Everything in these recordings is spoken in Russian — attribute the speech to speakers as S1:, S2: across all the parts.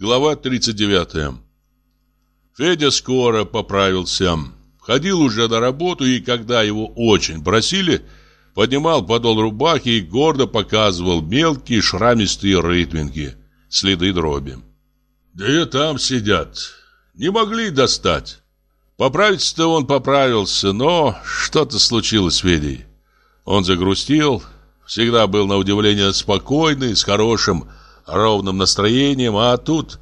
S1: Глава 39 Федя скоро поправился. Ходил уже на работу, и когда его очень просили, поднимал подол рубахи и гордо показывал мелкие шрамистые рытвинки, следы дроби. Да и там сидят. Не могли достать. Поправиться-то он поправился, но что-то случилось с Федей. Он загрустил, всегда был на удивление спокойный, с хорошим, ровным настроением, а тут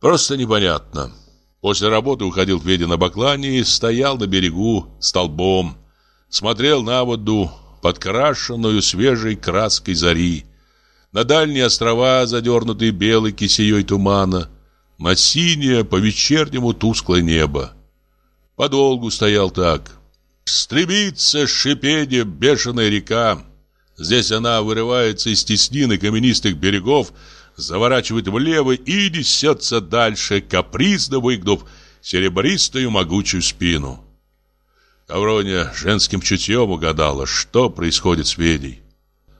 S1: просто непонятно. После работы уходил Федя на баклане и стоял на берегу столбом, смотрел на воду, подкрашенную свежей краской зари, на дальние острова, задернутые белой кисеей тумана, на синее по-вечернему тусклое небо. Подолгу стоял так. Стремится шипение бешеная река. Здесь она вырывается из теснины каменистых берегов, заворачивает влево и несется дальше, капризно выгнув серебристую могучую спину. Ковроня женским чутьем угадала, что происходит с Федей.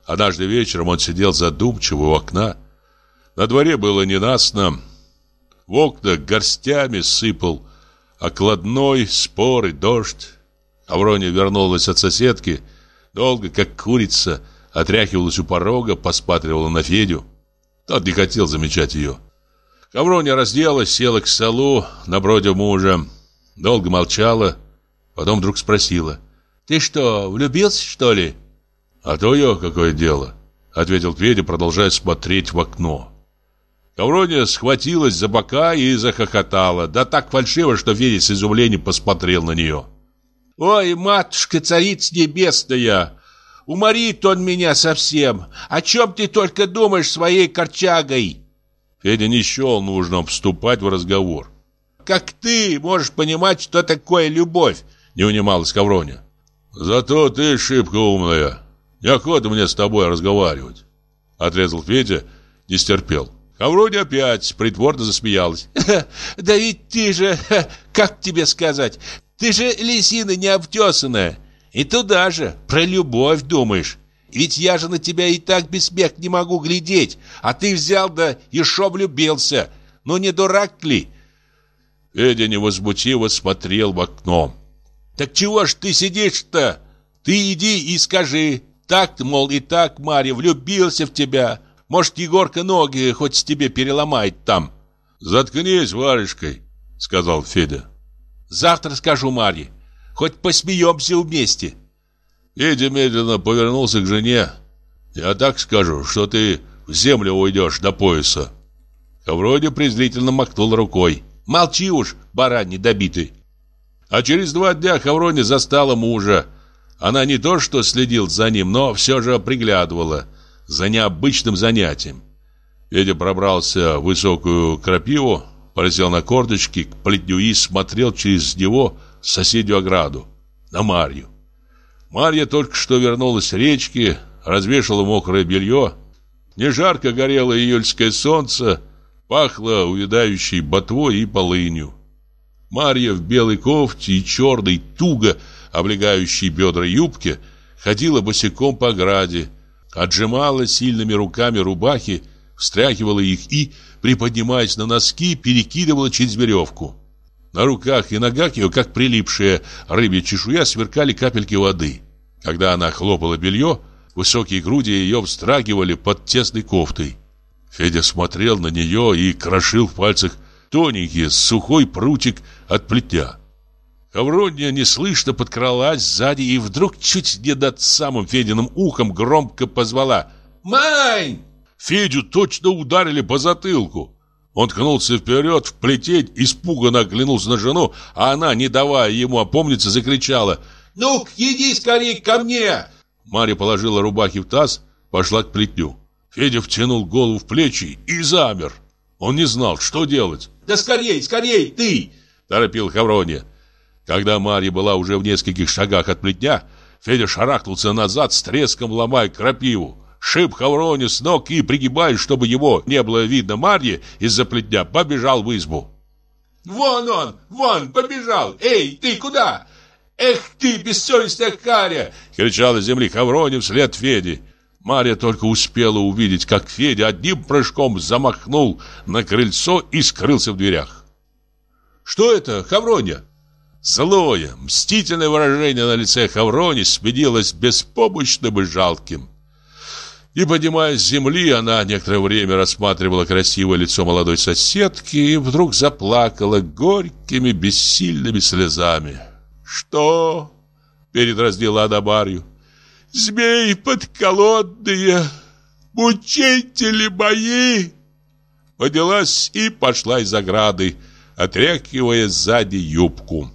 S1: Однажды вечером он сидел задумчиво у окна. На дворе было ненастно. В окна горстями сыпал окладной, спор и дождь. Авроня вернулась от соседки, долго, как курица, отряхивалась у порога, посматривала на Федю. Тот не хотел замечать ее. Ковроня разделась, села к столу напротив мужа. Долго молчала, потом вдруг спросила. «Ты что, влюбился, что ли?» «А то ее какое дело», — ответил Федя, продолжая смотреть в окно. Ковроня схватилась за бока и захохотала, да так фальшиво, что Федя с изумлением посмотрел на нее.
S2: «Ой, матушка, царица небесная, Уморит он меня совсем. О чем ты только думаешь своей корчагой?»
S1: Федя не счел нужным вступать в разговор.
S2: «Как ты можешь понимать, что такое любовь?» Не унималась Ковроня.
S1: «Зато ты шибко умная. Неохота мне с тобой разговаривать». Отрезал Федя, не стерпел. Ковроня опять притворно засмеялась.
S2: «Да ведь ты же, как тебе сказать, ты же лисина необтесанная. И туда же, про любовь думаешь. Ведь я же на тебя и так без смех не могу глядеть, а ты взял да еще влюбился. Ну не дурак ли?»
S1: Федя невозмутиво смотрел в окно.
S2: «Так чего ж ты сидишь-то? Ты иди и скажи. Так, мол, и так, Марья, влюбился в тебя. Может, Егорка ноги хоть тебе переломает там».
S1: «Заткнись варежкой», — сказал Федя.
S2: «Завтра скажу Марье. Хоть посмеемся вместе.
S1: Федя медленно повернулся к жене. Я так скажу, что ты в землю уйдешь до пояса. Ковроня презрительно махнул рукой.
S2: Молчи уж, баран недобитый.
S1: А через два дня Хавроня застала мужа. Она не то что следил за ним, но все же приглядывала за необычным занятием. Федя пробрался в высокую крапиву, полетел на корточки к плетню и смотрел через него соседнюю ограду, на Марью. Марья только что вернулась с речки, развешала мокрое белье. Не жарко горело июльское солнце, пахло увядающей ботвой и полынью. Марья в белой кофте и черной, туго облегающей бедра юбке ходила босиком по ограде, отжимала сильными руками рубахи, встряхивала их и, приподнимаясь на носки, перекидывала через веревку. На руках и ногах ее, как прилипшая рыбья чешуя, сверкали капельки воды. Когда она хлопала белье, высокие груди ее встрагивали под тесной кофтой. Федя смотрел на нее и крошил в пальцах тоненький, сухой прутик от плетня. Хавронья неслышно подкралась сзади и вдруг чуть не над самым Фединым ухом громко позвала «Мань!». Федю точно ударили по затылку. Он ткнулся вперед, в плетень, испуганно оглянулся на жену, а она, не давая ему опомниться, закричала «Ну, иди скорее ко мне!» Марья положила рубахи в таз, пошла к плетню. Федя втянул голову в плечи и замер. Он не знал, что делать.
S2: «Да скорей, скорей, ты!»
S1: – торопил Хаврония. Когда Марья была уже в нескольких шагах от плетня, Федя шарахнулся назад, с треском ломая крапиву шиб Хавроне с ног и, пригибаясь, чтобы его не было видно Марье из-за плетня, побежал в избу.
S2: «Вон он! Вон! Побежал! Эй, ты куда? Эх ты, бессовестная Харя!»
S1: кричала земли Хавроне вслед Феди. Марья только успела увидеть, как Федя одним прыжком замахнул на крыльцо и скрылся в дверях.
S2: «Что это, Хавроня?»
S1: Злое, мстительное выражение на лице Хаврони сменилось беспомощным и жалким. И, поднимаясь с земли, она некоторое время рассматривала красивое лицо молодой соседки и вдруг заплакала горькими, бессильными слезами. «Что?» — передразнила она Марью. «Змеи подколодные, мучители мои!» Поднялась и пошла из ограды, отряхивая сзади юбку.